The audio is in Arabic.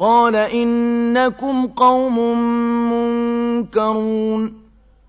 قال إنكم قوم منكرون.